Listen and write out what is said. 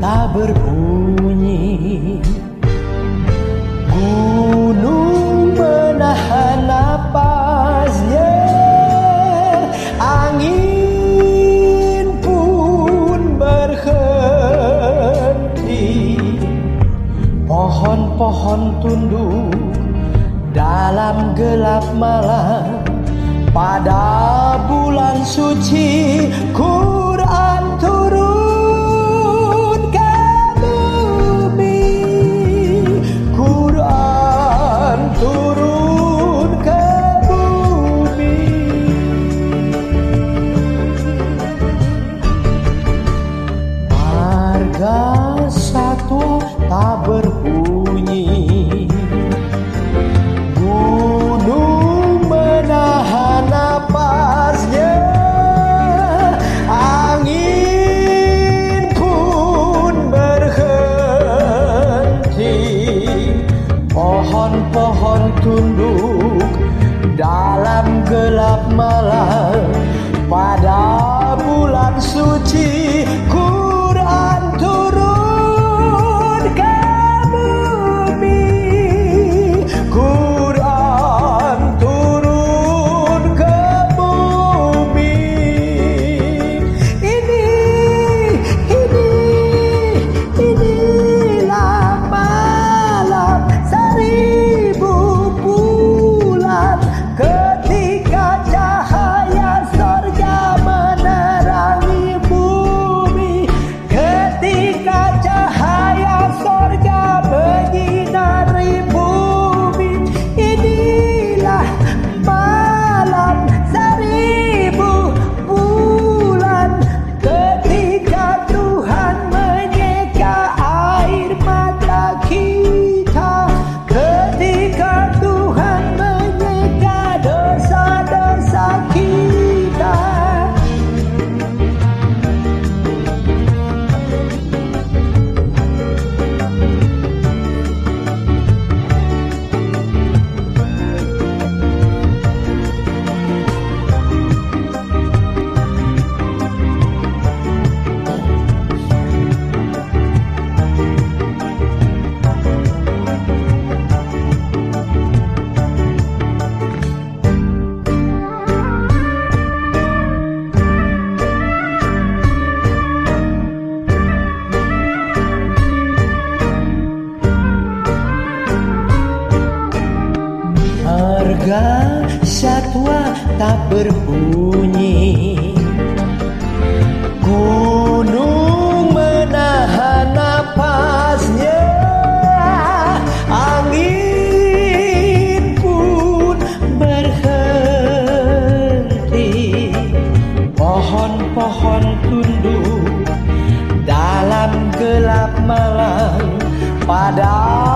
tak berbunyi. Gunung menahan napasnya Angin pun berhenti. Pohon-pohon tunduk dalam gelap malam. Pada bulan suci Quran Satwa tak berbunyi. Gunung menahan napasnya. Angin pun berhenti. Pohon-pohon tunduk dalam gelap malam Harga satwa tak berbunyi. Gunung menahan napasnya Angin pun berhenti. Pohon-pohon tunduk dalam gelap malam pada